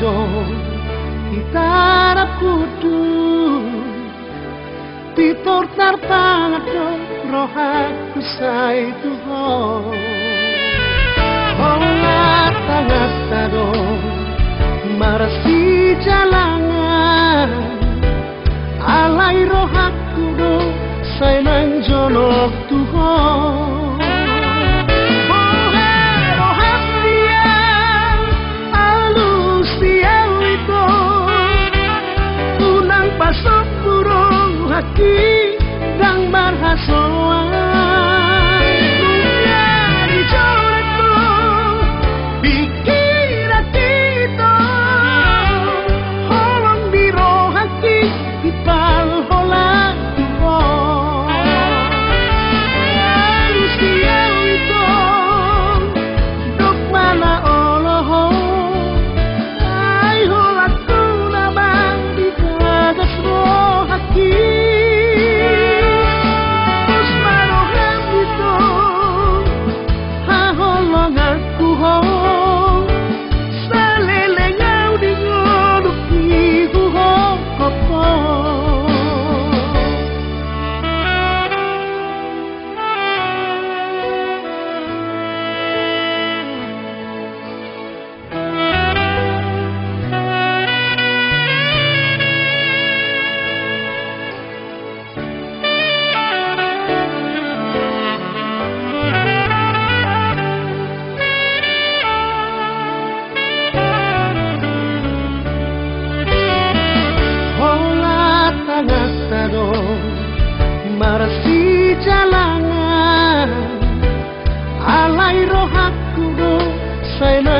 do Itara kudu Titor tarpangat do Rohaku say Tuhan. Hongat tangat tado Marasi jalangan Alay rohaku do Say manjonok Tuhan razón.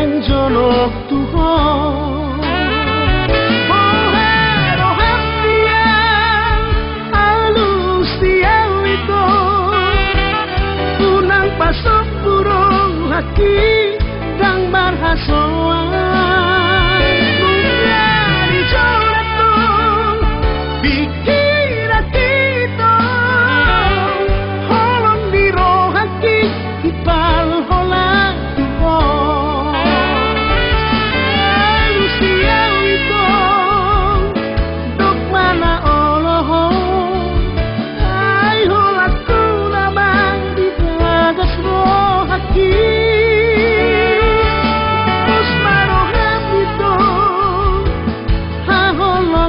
Say nanjonok Tuhan Pasok burong haki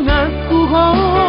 Na 后